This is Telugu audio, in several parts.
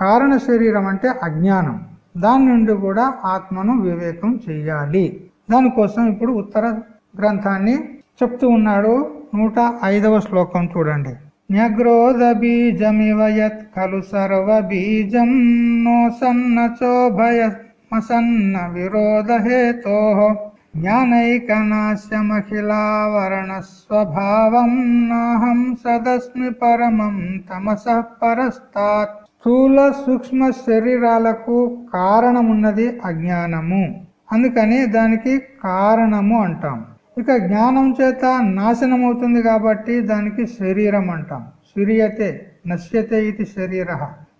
కారణ శరీరం అంటే అజ్ఞానం. దాని నుండి కూడా ఆత్మను వివేకం చెయ్యాలి. దానికోసం ఇప్పుడు ఉత్తర గ్రంథాన్ని చెప్తూ ఉన్నాడు నూట ఐదవ శ్లోకం చూడండి. న్యగ్రోధ బీజమివయత్ కలు ఖలు సర్వ బీజం నో చోభయ మసన్న విరోధ హేతో జ్ఞానైకనాశ్యమఖిలావరణ స్వభావం నాహం సదస్మి పరమం తమస పరస్తాత్ స్థూల సూక్ష్మ శరీరాలకు కారణమున్నది అజ్ఞానము. అందుకని దానికి కారణము అంటాం. ఇక జ్ఞానం చేత నాశనం అవుతుంది కాబట్టి దానికి శరీరం అంటాం. శరీయతే నశ్యతే ఇది శరీర.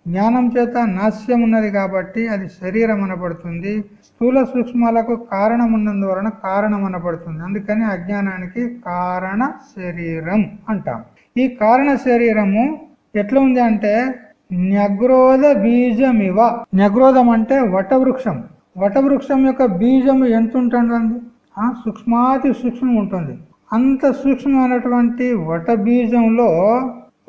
జ్ఞానం చేత నాశ్యం ఉన్నది కాబట్టి అది శరీరం అనబడుతుంది. స్థూల సూక్ష్మాలకు కారణం ఉన్నందువలన కారణం అనబడుతుంది. అందుకని అజ్ఞానానికి కారణ శరీరం అంటాం. ఈ కారణ శరీరము ఎట్లా ఉంది అంటే న్యగ్రోధ బీజమివ. న్యగ్రోధం అంటే వటవృక్షం. వటవృక్షం యొక్క బీజము ఎంత ఉంటుందండి ఆ సూక్ష్మాతి సూక్ష్మం ఉంటుంది. అంత సూక్ష్మమైనటువంటి వట బీజంలో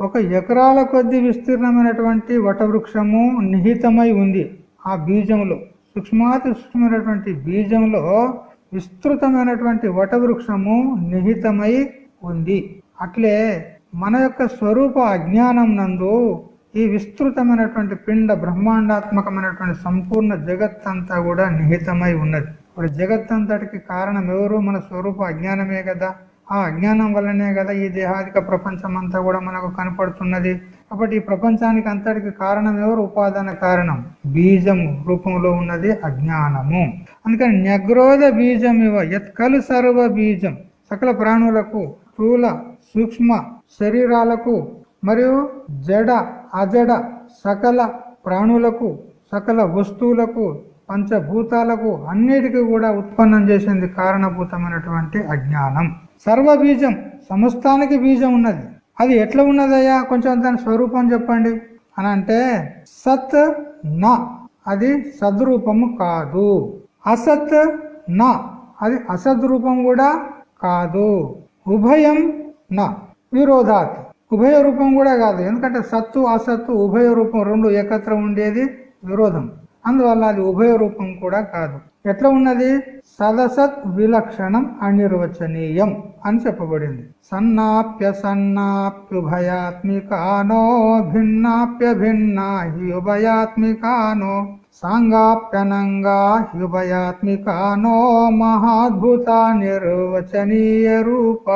ఒక ఎకరాల కొద్ది విస్తీర్ణమైనటువంటి వటవృక్షము నిహితమై ఉంది. ఆ బీజంలో సూక్ష్మాతి సూక్ష్మమైనటువంటి బీజంలో విస్తృతమైనటువంటి వటవృక్షము నిహితమై ఉంది. అట్లే మన యొక్క స్వరూప అజ్ఞానం నందు ఈ విస్తృతమైనటువంటి పిండ బ్రహ్మాండాత్మకమైనటువంటి సంపూర్ణ జగత్ అంతా కూడా నిహితమై ఉన్నది. ఇప్పుడు జగత్ అంతటికి కారణం ఎవరు? మన స్వరూప అజ్ఞానమే కదా. ఆ అజ్ఞానం వల్లనే కదా ఈ దేహాదిక ప్రపంచం అంతా కూడా మనకు కనపడుతున్నది. కాబట్టి ఈ ప్రపంచానికి అంతటికి కారణం ఎవరు? ఉపాదాన కారణం. బీజము రూపంలో ఉన్నది అజ్ఞానము. అందుకని న్యగ్రోధ బీజం ఇవ ఎత్కలు సర్వ బీజం. సకల ప్రాణులకు స్థూల సూక్ష్మ శరీరాలకు మరియు జడ అజడ సకల ప్రాణులకు సకల వస్తువులకు పంచభూతాలకు అన్నిటికీ కూడా ఉత్పన్నం చేసింది కారణభూతమైనటువంటి అజ్ఞానం. సర్వ బీజం సమస్తానికి బీజం ఉన్నది. అది ఎట్లా ఉన్నదయ్యా? కొంచెం దాని స్వరూపం చెప్పండి. అని అంటే సత్ నా అది సద్రూపము కాదు. అసత్ నా అది అసద్రూపం కూడా కాదు. ఉభయం నా విరోధాత్. ఉభయ రూపం కూడా కాదు. ఎందుకంటే సత్తు అసత్తు ఉభయ రూపం రెండు ఏకత్ర ఉండేది విరోధం. అందువల్ల అది ఉభయ రూపం కూడా కాదు. ఎట్లా ఉన్నది? సదసత్ విలక్షణం అనిర్వచనీయం అని చెప్పబడింది. సన్నాప్య సన్నాప్యుభయాత్మికానో భిన్నాప్య భిన్నా హ్యుభయాత్మికానో సాంగాప్యనంగా హ్యుభయాత్మికానో మహాద్భుత నిర్వచనీయ రూప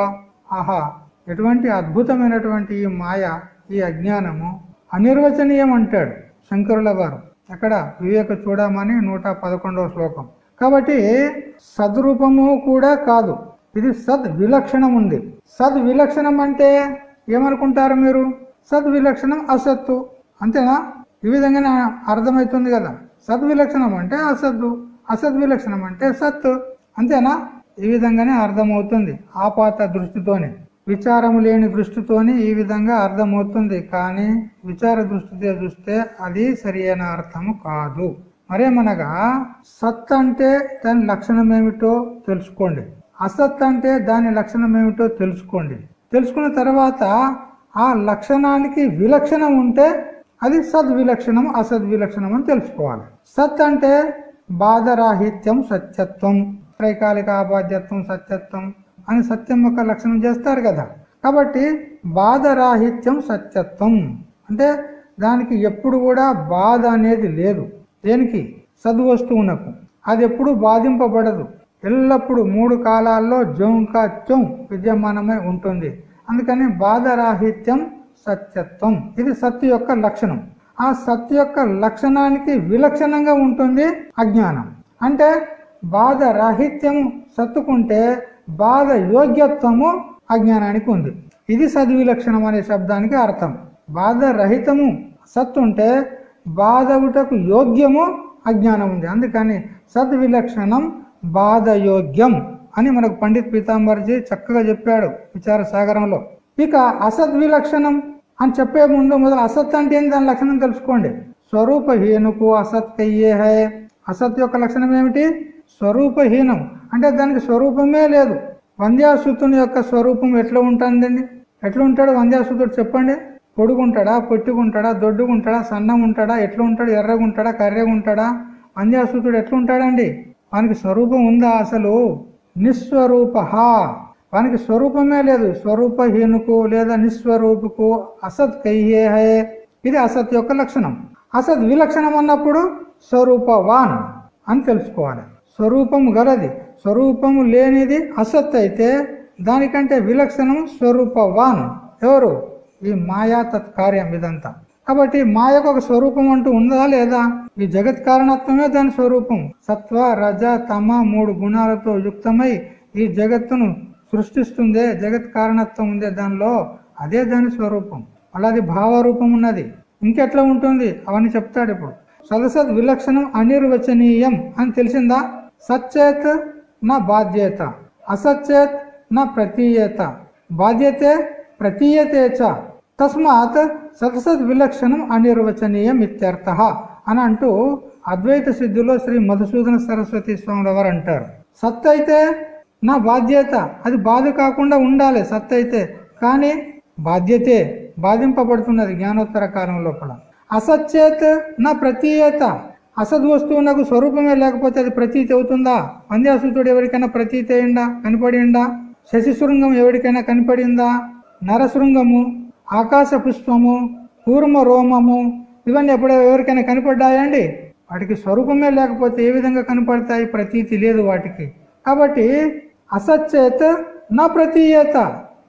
ఆహా! ఎటువంటి అద్భుతమైనటువంటి ఈ మాయ ఈ అజ్ఞానము అనిర్వచనీయం అంటాడు శంకరుల వారు. అక్కడ వివేక చూడమని నూట పదకొండవ శ్లోకం. కాబట్టి సద్రూపము కూడా కాదు. ఇది సద్ విలక్షణం ఉంది. సద్ విలక్షణం అంటే ఏమనుకుంటారు మీరు? సద్ విలక్షణం అసత్తు. అంతేనా? ఈ విధంగానే అర్థమవుతుంది కదా. సద్విలక్షణం అంటే అసద్దు అసద్విలక్షణం అంటే సత్తు. అంతేనా? ఈ విధంగానే అర్థమవుతుంది ఆపాత దృష్టితోనే. విచారము లేని దృష్టితోని ఈ విధంగా అర్థమవుతుంది. కానీ విచార దృష్టితో చూస్తే అది సరియైన అర్థము కాదు. మరేమనగా సత్ అంటే దాని లక్షణం ఏమిటో తెలుసుకోండి. అసత్ అంటే దాని లక్షణం ఏమిటో తెలుసుకోండి. తెలుసుకున్న తర్వాత ఆ లక్షణానికి విలక్షణం ఉంటే అది సద్విలక్షణం అసద్విలక్షణం అని తెలుసుకోవాలి. సత్ అంటే బాధరాహిత్యం సత్యత్వం త్రైకాలిక అబాధ్యత్వం సత్యత్వం అని సత్యం యొక్క లక్షణం చేస్తారు కదా. కాబట్టి బాధరాహిత్యం సత్యత్వం. అంటే దానికి ఎప్పుడు కూడా బాధ అనేది లేదు. దేనికి? సద్వస్తువునకు అది ఎప్పుడు బాధింపబడదు. ఎల్లప్పుడూ మూడు కాలాల్లో జోంకాత్యం విద్యమానమై ఉంటుంది. అందుకని బాధరాహిత్యం సత్యత్వం. ఇది సత్తు యొక్క లక్షణం. ఆ సత్తు యొక్క లక్షణానికి విలక్షణంగా ఉంటుంది అజ్ఞానం. అంటే బాధ రాహిత్యం సత్తుకుంటే బాధ యోగ్యత్వము అజ్ఞానానికి ఉంది. ఇది సద్విలక్షణం అనే శబ్దానికి అర్థం. బాధ రహితము సత్తుంటే బాధగుటకు యోగ్యము అజ్ఞానం ఉంది. అందుకని సద్విలక్షణం బాధ యోగ్యం అని మనకు పండిత్ పీతాంబర్జీ చక్కగా చెప్పాడు విచార సాగరంలో. ఇక అసద్విలక్షణం అని చెప్పే ముందు మొదలు అసత్ అంటే ఏంటి దాని లక్షణం తెలుసుకోండి. స్వరూపహీనుకు అసత్ కయ్యే హై. అసత్ యొక్క లక్షణం ఏమిటి? స్వరూపహీనం. అంటే దానికి స్వరూపమే లేదు. వంద్యాసుతుని యొక్క స్వరూపం ఎట్లా ఉంటుందండి? ఎట్లా ఉంటాడు వంద్యాసుతుడు చెప్పండి? పొడుగుంటాడా పొట్టుకుంటాడా దొడ్డుగుంటాడా సన్నం ఉంటాడా ఎట్లా ఉంటాడు ఎర్రగుంటాడా కర్రెగుంటాడా? కర్రెగా ఎట్లా వంద్యాసూతుడు ఎట్లుంటాడండి? వానికి స్వరూపం ఉందా అసలు? నిస్వరూప వానికి స్వరూపమే లేదు. స్వరూపహీనుకు లేదా నిస్వరూపుకు అసత్ కయ్యే హే ఇది అసత్ యొక్క లక్షణం. అసత్ విలక్షణం అన్నప్పుడు స్వరూపవాన్ అని తెలుసుకోవాలి. స్వరూపం గలది. స్వరూపము లేనిది అసత్ అయితే దానికంటే విలక్షణం స్వరూపవాన్. ఎవరు? ఈ మాయా తత్కార్యం ఇదంతా. కాబట్టి మాయకు ఒక స్వరూపం అంటూ ఉందా లేదా? ఈ జగత్ కారణత్వమే దాని స్వరూపం. సత్వ రజ తమ మూడు గుణాలతో యుక్తమై ఈ జగత్తును సృష్టిస్తుందే జగత్ కారణత్వం ఉందే దానిలో అదే దాని స్వరూపం. అలాది భావరూపం ఉన్నది. ఇంకెట్లా ఉంటుంది? అవన్నీ చెప్తాడు ఇప్పుడు. సదసద్ విలక్షణం అనిర్వచనీయం అని తెలిసిందా? సచ్చేత్ నా బాధ్యత అసచ్చేత్ నా ప్రతీయత బాధ్యతే ప్రతీయతేచ తస్మాత్ సత్సద్ విలక్షణం అనిర్వచనీయం ఇత్యర్థ అని అంటూ అద్వైత సిద్ధిలో శ్రీ మధుసూదన సరస్వతి స్వాముల వారు అంటారు. సత్ అయితే నా బాధ్యత అది బాధ కాకుండా ఉండాలి సత్ అయితే కానీ బాధ్యతే బాధింపబడుతున్నది జ్ఞానోత్తర కాలం లోపల. అసచ్చేత్ నా ప్రతీయత అసద్ వస్తువు నాకు స్వరూపమే లేకపోతే అది ప్రతీతి అవుతుందా? పంద్యాసుతుడు ఎవరికైనా ప్రతీతి అయిందా? కనపడిందా? శశిశృంగం ఎవరికైనా కనపడిందా? నరశృంగము ఆకాశ పుష్పము కూర్మ రోమము ఇవన్నీ ఎప్పుడో ఎవరికైనా కనపడ్డాయండి వాటికి స్వరూపమే లేకపోతే ఏ విధంగా కనపడతాయి? ప్రతీతి లేదు వాటికి. కాబట్టి అసత్యేత నా ప్రతీయత.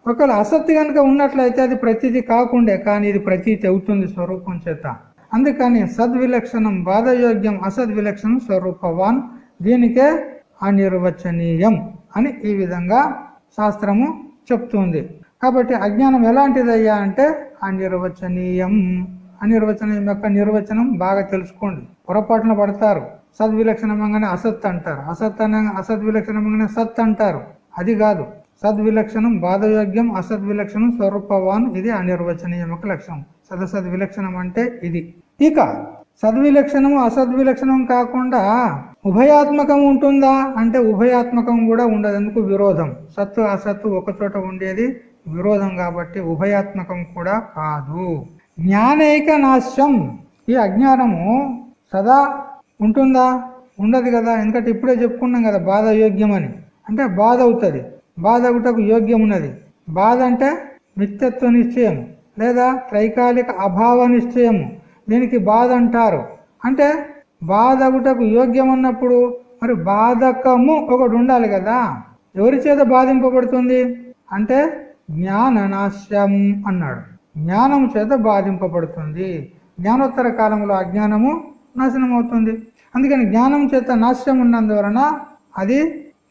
ఒకవేళ అసత్తి కనుక ఉన్నట్లయితే అది ప్రతీతి కాకుండే కానీ ఇది ప్రతీతి అవుతుంది స్వరూపం చేత. అందుకని సద్విలక్షణం బాధయోగ్యం అసద్విలక్షణం స్వరూపవాన్ దీనికే అనిర్వచనీయం అని ఈ విధంగా శాస్త్రము చెప్తుంది. కాబట్టి అజ్ఞానం ఎలాంటిదయ్యా అంటే అనిర్వచనీయం. అనిర్వచనీయం యొక్క నిర్వచనం బాగా తెలుసుకోండి. పొరపాటున పడతారు. సద్విలక్షణంగానే అసత్ అంటారు. అసత్ అన అసద్విలక్షణంగానే సత్ అంటారు. అది కాదు. సద్విలక్షణం బాధయోగ్యం అసద్విలక్షణం స్వరూపవాన్ ఇది అనిర్వచనీయం యొక్క లక్షణం. సదసద్ విలక్షణం అంటే ఇది. ఇక సద్విలక్షణము అసద్విలక్షణం కాకుండా ఉభయాత్మకం ఉంటుందా? అంటే ఉభయాత్మకం కూడా ఉండదు. ఎందుకు? విరోధం. సత్తు అసత్తు ఒకచోట ఉండేది. విరోధం కాబట్టి ఉభయాత్మకం కూడా కాదు. జ్ఞానైక నాశ్యం. ఈ అజ్ఞానము సదా ఉంటుందా? ఉండదు కదా. ఎందుకంటే ఇప్పుడే చెప్పుకున్నాం కదా బాధ యోగ్యం అని అంటే బాధ అవుతుంది. బాధ ఒకటకు యోగ్యం ఉన్నది. బాధ అంటే నిత్యత్వ నిశ్చయం లేదా త్రైకాలిక అభావ నిశ్చయము. దీనికి బాధ అంటారు. అంటే బాధ ఒకటకు యోగ్యం అన్నప్పుడు మరి బాధకము ఒకటి ఉండాలి కదా. ఎవరి చేత బాధింపబడుతుంది? అంటే జ్ఞాననాశ్యం అన్నాడు. జ్ఞానం చేత బాధింపబడుతుంది. జ్ఞానోత్తర కాలంలో అజ్ఞానము నాశనం అవుతుంది అందుకని జ్ఞానం చేత నాశ్యం ఉన్నందువలన అది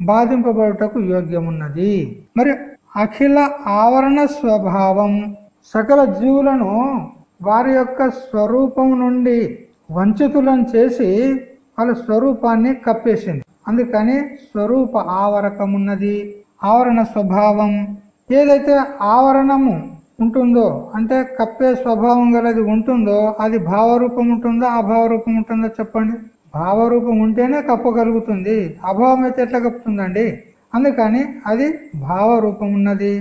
బాధింపబడుటకు యోగ్యమున్నది. మరి అఖిల ఆవరణ స్వభావం సకల జీవులను వారి యొక్క స్వరూపం నుండి వంచితులను చేసి వాళ్ళ స్వరూపాన్ని కప్పేసింది. అందుకని స్వరూప ఆవరకమున్నది ఆవరణ స్వభావం. ఏదైతే ఆవరణము ఉంటుందో అంటే కప్పే స్వభావం గలది ఉంటుందో అది భావరూపం ఉంటుందో అభావరూపం ఉంటుందో చెప్పండి? భావరూపం ఉంటేనే కప్పగలుగుతుంది అభావం అయితే ఎట్లా కప్పుతుందండి? అందుకని అది భావరూపం ఉన్నది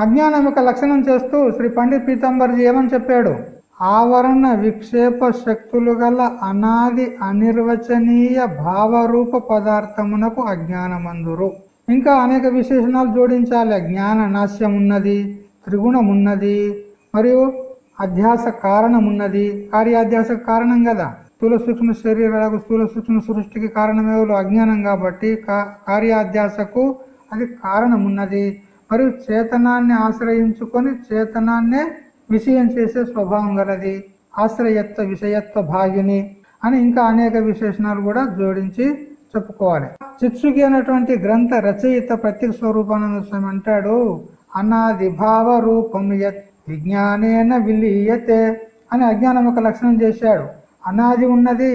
అజ్ఞానం యొక్క లక్షణం చేస్తూ శ్రీ పండిత్ పీతాంబర్జీ ఏమని చెప్పాడు? ఆవరణ విక్షేప శక్తులు గల అనాది అనిర్వచనీయ భావరూప పదార్థమునకు అజ్ఞానమందురు. ఇంకా అనేక విశేషణాలు జోడించాలి. జ్ఞాన నాశ్యం ఉన్నది త్రిగుణం ఉన్నది మరియు అధ్యాస కారణమున్నది. కార్యాధ్యాస కారణం కదా. స్థూల సూక్ష్మ శరీరాలకు స్థూల సూక్ష్మ సృష్టికి కారణమేవులు? అజ్ఞానం కాబట్టి కార్యాధ్యాసకు అది కారణం ఉన్నది మరియు చేతనాన్ని ఆశ్రయించుకొని చేతనాన్నే విషయం చేసే స్వభావం గలది ఆశ్రయత్వ విషయత్వ భాగిని అని ఇంకా అనేక విశేషణాలు కూడా జోడించి చెప్పుకోవాలి. చిత్సుకి అనేటువంటి గ్రంథ రచయిత ప్రత్యేక స్వరూపానంద స్వామి అంటాడు అనాది భావ రూపం యత్ విజ్ఞానేన విలీయతే అని అజ్ఞానం యొక్క లక్షణం చేశాడు. అనాది ఉన్నది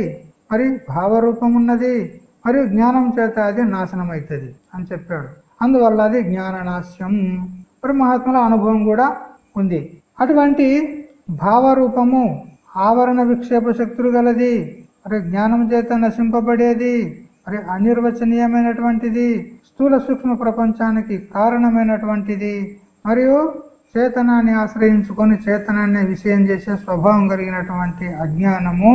మరి భావరూపం ఉన్నది మరియు జ్ఞానం చేత అది నాశనం అవుతుంది అని చెప్పాడు. అందువల్ల అది జ్ఞాన నాశ్యం మరి మహాత్ముల అనుభవం కూడా ఉంది. అటువంటి భావరూపము ఆవరణ విక్షేప శక్తులు గలది మరి జ్ఞానం చేత నశింపబడేది మరి అనిర్వచనీయమైనటువంటిది స్థూల సూక్ష్మ ప్రపంచానికి కారణమైనటువంటిది మరియు చేతనాన్ని ఆశ్రయించుకొని చేతనాన్ని విషయం చేసే స్వభావం కలిగినటువంటి అజ్ఞానము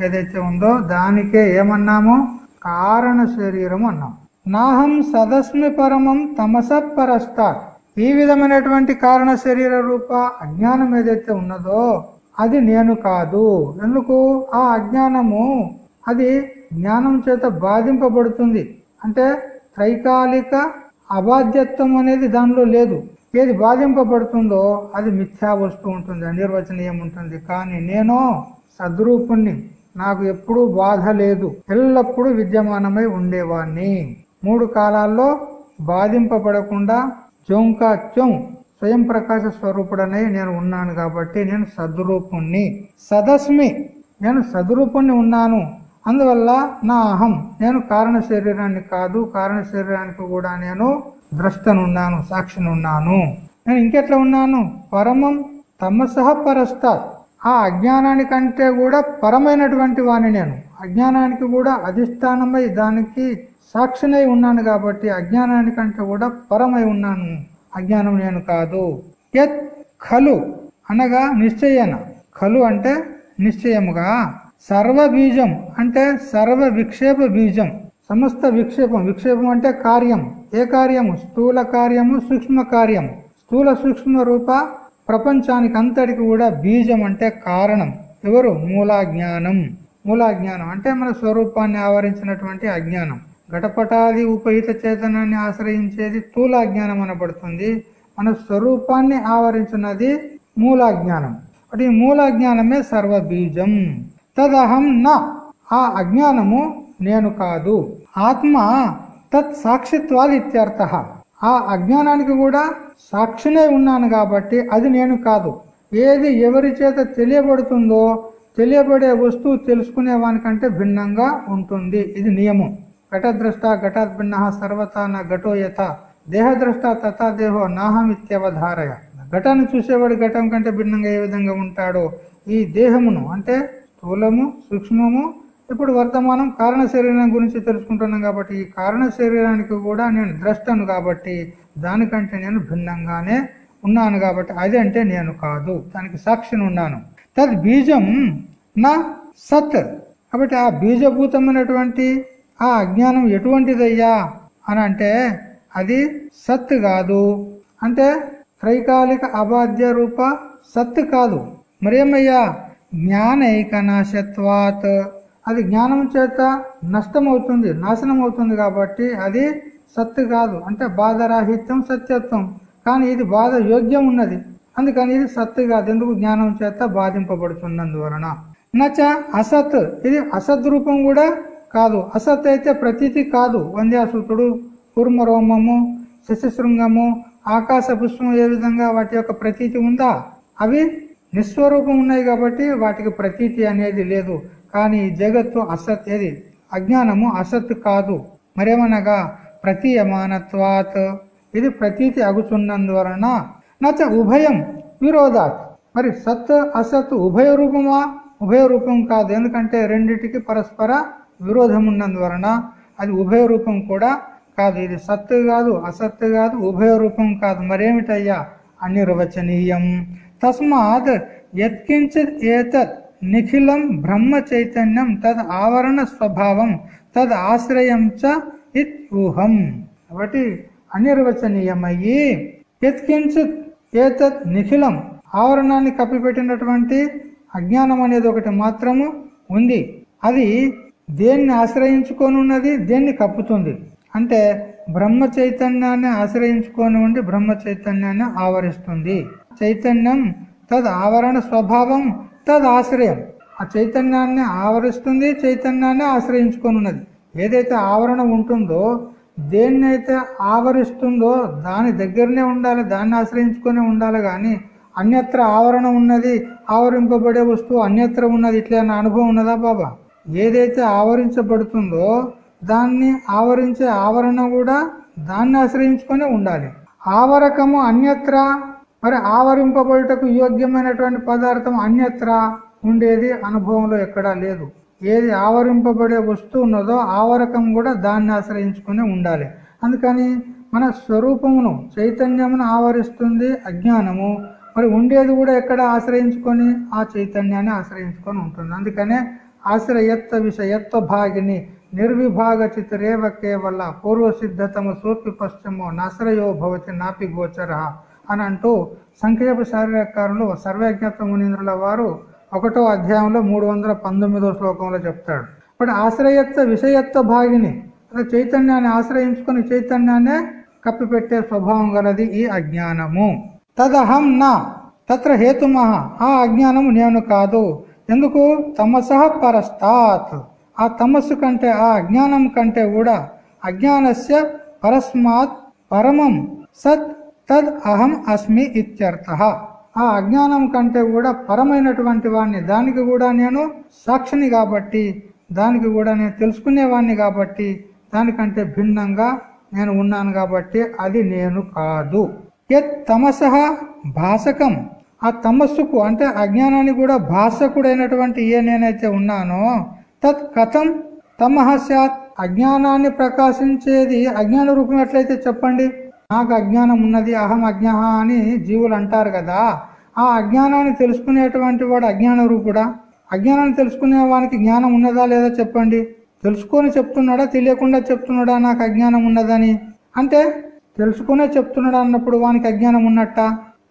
ఏదైతే ఉందో దానికే ఏమన్నాము? కారణ శరీరం అన్నాం. నాహం సదస్మి పరమం తమస పరస్తాత్. ఈ విధమైనటువంటి కారణ శరీర రూప అజ్ఞానం ఏదైతే ఉన్నదో అది నేను కాదు. ఎందుకు? ఆ అజ్ఞానము అది జ్ఞానం చేత బాధింపబడుతుంది. అంటే త్రైకాలిక అబాధ్యత్వం అనేది దానిలో లేదు. ఏది బాధింపబడుతుందో అది మిథ్యా వస్తూ ఉంటుంది అనిర్వచనీయం ఉంటుంది. కానీ నేను సద్రూపుణ్ణి. నాకు ఎప్పుడూ బాధ లేదు. ఎల్లప్పుడూ విద్యమానమై ఉండేవాణ్ణి. మూడు కాలాల్లో బాధింపబడకుండా చొంకా క్యోం స్వయం ప్రకాశ స్వరూపుడనై నేను ఉన్నాను కాబట్టి నేను సద్రూపుణ్ణి. సదస్మి నేను సద్రూపుణ్ణి ఉన్నాను. అందువల్ల నా అహం నేను కారణ శరీరాన్ని కాదు కారణ శరీరానికి కూడా నేను ద్రష్టనున్నాను సాక్షినున్నాను. నేను ఇంకెట్లా ఉన్నాను? పరమం తమసహ పరస్తాత్ ఆ అజ్ఞానానికంటే కూడా పరమైనటువంటి వాణి నేను. అజ్ఞానానికి కూడా అధిష్టానమై దానికి సాక్షినై ఉన్నాను కాబట్టి అజ్ఞానానికంటే కూడా పరమై ఉన్నాను. అజ్ఞానం నేను కాదు. యత్ ఖలు అనగా నిశ్చయన. ఖలు అంటే నిశ్చయముగా. సర్వ బీజం అంటే సర్వ విక్షేప బీజం. సమస్త విక్షేపం. విక్షేపం అంటే కార్యం. ఏ కార్యము? స్థూల కార్యము సూక్ష్మ కార్యము. స్థూల సూక్ష్మ రూప ప్రపంచానికి అంతటికి కూడా బీజం అంటే కారణం. ఎవరు? మూలాజ్ఞానం. మూలాజ్ఞానం అంటే మన స్వరూపాన్ని ఆవరించినటువంటి అజ్ఞానం. ఘటపటాది ఉపహిత చేతనాన్ని ఆశ్రయించేది స్థూలాజ్ఞానం అనబడుతుంది. మన స్వరూపాన్ని ఆవరించినది మూలాజ్ఞానం. అటు మూలాజ్ఞానమే సర్వబీజం. తదహం నా. ఆ అజ్ఞానము నేను కాదు. ఆత్మ తత్ సాక్షిత్వాలు ఇత్యర్థ. ఆ అజ్ఞానానికి కూడా సాక్షినే ఉన్నాను కాబట్టి అది నేను కాదు. ఏది ఎవరి చేత తెలియబడుతుందో తెలియబడే వస్తువు తెలుసుకునే వానికంటే భిన్నంగా ఉంటుంది. ఇది నియమం. ఘటద్రష్ట ఘటాత్ భిన్న సర్వత నా ఘటో యథ దేహద్రష్ట తథా దేహో నాహం ఇత్యవధారయ ఘటాన్ని చూసేవాడు ఘటం కంటే భిన్నంగా ఏ విధంగా ఉంటాడో ఈ దేహమును అంటే స్థూలము సూక్ష్మము ఇప్పుడు వర్తమానం కారణ శరీరం గురించి తెలుసుకుంటున్నాం కాబట్టి ఈ కారణ శరీరానికి కూడా నేను ద్రష్టను కాబట్టి దానికంటే నేను భిన్నంగానే ఉన్నాను కాబట్టి అది అంటే నేను కాదు దానికి సాక్షిని ఉన్నాను। తద్ బీజం నా సత్। కాబట్టి ఆ బీజభూతమైనటువంటి ఆ అజ్ఞానం ఎటువంటిదయ్యా? అని అంటే అది సత్ కాదు. అంటే త్రైకాలిక అబాధ్య రూప సత్ కాదు. మరేమయ్యా? జ్ఞానైకనాశత్వాత్. అది జ్ఞానం చేత నష్టమవుతుంది నాశనం అవుతుంది కాబట్టి అది సత్తు కాదు. అంటే బాధరాహిత్యం సత్యత్వం. కానీ ఇది బాధ యోగ్యం ఉన్నది. అందుకని ఇది సత్తు కాదు. ఎందుకు జ్ఞానం చేత బాధింపబడుతున్నందువలన? నచ అసత్. ఇది అసత్ రూపం కూడా కాదు. అసత్ అయితే ప్రతీతి కాదు. వంద్యాసూతుడు కూర్మరోమము శశశృంగము ఆకాశ పుష్పం ఏ విధంగా వాటి యొక్క ప్రతీతి ఉందా? అవి నిస్వరూపం ఉన్నాయి కాబట్టి వాటికి ప్రతీతి అనేది లేదు. కానీ జగత్తు అసత్ ఏది? అజ్ఞానము అసత్ కాదు. మరేమనగా? ప్రతీయమానత్వాత్. ఇది ప్రతీతి అగుచున్నందువలన నచ ఉభయం విరోధాత్. మరి సత్ అసత్ ఉభయ రూపమా? ఉభయ రూపం కాదు. ఎందుకంటే రెండిటికి పరస్పర విరోధం ఉన్నందువలన అది ఉభయ రూపం కూడా కాదు. ఇది సత్తు కాదు అసత్తు కాదు ఉభయ రూపం కాదు. మరేమిటయ్యా? అనిర్వచనీయం. తస్మాత్ యత్కించిత్ ఏతత్ నిఖిలం బ్రహ్మ చైతన్యం తద్ ఆవరణ స్వభావం తద్ ఆశ్రయం చ ఇత్యూహం కాబట్టి అనిర్వచనీయమయ్యి యత్కించిత్ ఏతత్ నిఖిలం ఆవరణాన్ని కప్పిపెట్టినటువంటి అజ్ఞానం అనేది ఒకటి మాత్రము ఉంది. అది దేన్ని ఆశ్రయించుకొని ఉన్నది దేన్ని కప్పుతుంది? అంటే బ్రహ్మ చైతన్యాన్ని ఆశ్రయించుకొని ఉండి బ్రహ్మ చైతన్యాన్ని ఆవరిస్తుంది. చైతన్యం తద్ ఆవరణ స్వభావం తద్ ఆశ్రయం. ఆ చైతన్యాన్ని ఆవరిస్తుంది చైతన్యాన్ని ఆశ్రయించుకొని ఉన్నది ఏదైతే ఆవరణ ఉంటుందో దేన్నైతే ఆవరిస్తుందో దాని దగ్గరనే ఉండాలి దాన్ని ఆశ్రయించుకొని ఉండాలి కానీ అన్యత్ర ఆవరణ ఉన్నది ఆవరింపబడే వస్తువు అన్యత్ర ఉన్నది ఇట్లా అనుభవం ఉన్నదా బాబా? ఏదైతే ఆవరించబడుతుందో దాన్ని ఆవరించే ఆవరణ కూడా దాన్ని ఆశ్రయించుకొని ఉండాలి. ఆవరకము అన్యత్ర మరి ఆవరింపబడుటకు యోగ్యమైనటువంటి పదార్థం అన్యత్ర ఉండేది అనుభవంలో ఎక్కడా లేదు. ఏది ఆవరింపబడే వస్తువు ఉన్నదో ఆవరకం కూడా దాన్ని ఆశ్రయించుకొని ఉండాలి. అందుకని మన స్వరూపమును చైతన్యమును ఆవరిస్తుంది అజ్ఞానము. మరి ఉండేది కూడా ఎక్కడ ఆశ్రయించుకొని? ఆ చైతన్యాన్ని ఆశ్రయించుకొని ఉంటుంది. అందుకనే ఆశ్రయత్వ విషయత్వ భాగిని నిర్విభాగ చితరేవ కేవల పూర్వ సిద్ధతము సోపి పశ్చిమో నశ్రయో భవతి నాపి గోచర అని అంటూ సంక్షేప శారీరకారులు సర్వజ్ఞత్వ మునీంద్రుల వారు ఒకటో అధ్యాయంలో మూడు వందల పంతొమ్మిదో శ్లోకంలో చెప్తాడు. ఇప్పుడు ఆశ్రయత్వ విషయత్వ భాగిని అలా చైతన్యాన్ని ఆశ్రయించుకొని చైతన్యాన్నే కప్పిపెట్టే స్వభావం గలది ఈ అజ్ఞానము. తదహం నా తత్ర హేతుమహ ఆ అజ్ఞానము నేను కాదు. ఎందుకు? తమస పరస్తాత్. ఆ తమస్సు కంటే ఆ అజ్ఞానం కంటే కూడా అజ్ఞానస్య పరస్మాత్ పరమం సత్ తద్ అహం అస్మి ఇత్యర్థ. ఆ అజ్ఞానం కంటే కూడా పరమైనటువంటి వాణ్ణి దానికి కూడా నేను సాక్షిని కాబట్టి దానికి కూడా నేను తెలుసుకునేవాణ్ణి కాబట్టి దానికంటే భిన్నంగా నేను ఉన్నాను కాబట్టి అది నేను కాదు. యత్ తమస భాసకం. ఆ తమస్సుకు అంటే అజ్ఞానానికి కూడా భాషకుడైనటువంటి ఏ నేనైతే ఉన్నానో తత్ కథం తమహస్యాత్ అజ్ఞానాన్ని ప్రకాశించేది అజ్ఞాన రూపం ఎట్లయితే చెప్పండి? నాకు అజ్ఞానం ఉన్నది అహం అజ్ఞ అని జీవులు అంటారు కదా ఆ అజ్ఞానాన్ని తెలుసుకునేటువంటి వాడు అజ్ఞాన రూపుడా? అజ్ఞానాన్ని తెలుసుకునే వానికి జ్ఞానం ఉన్నదా లేదా చెప్పండి? తెలుసుకొని చెప్తున్నాడా తెలియకుండా చెప్తున్నాడా నాకు అజ్ఞానం ఉన్నదని? అంటే తెలుసుకునే చెప్తున్నాడా అన్నప్పుడు వానికి అజ్ఞానం ఉన్నట్ట?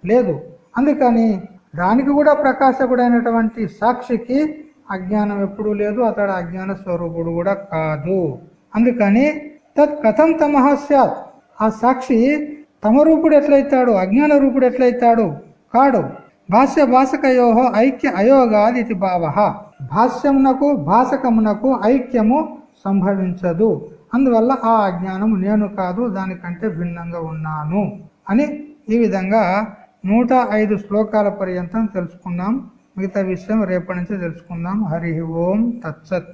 లేదు. అందుకని దానికి కూడా ప్రకాశకుడైనటువంటి సాక్షికి అజ్ఞానం ఎప్పుడూ లేదు అతడు అజ్ఞాన స్వరూపుడు కూడా కాదు. అందుకని తత్ కథం తమహ సత్. ఆ సాక్షి తమ రూపుడు ఎట్లయితాడు? అజ్ఞాన రూపుడు ఎట్లయితాడు? కాడు. భాష్య భాషకయోహో ఐక్య అయోగాది ఇది భావ. భాష్యమునకు భాషకమునకు ఐక్యము సంభవించదు. అందువల్ల ఆ అజ్ఞానము నేను కాదు దానికంటే భిన్నంగా ఉన్నాను అని ఈ విధంగా నూట ఐదు శ్లోకాల పర్యంతం తెలుసుకున్నాం మిగతా విషయం రేపటి నుంచి తెలుసుకుందాం. హరి ఓం తత్సత్.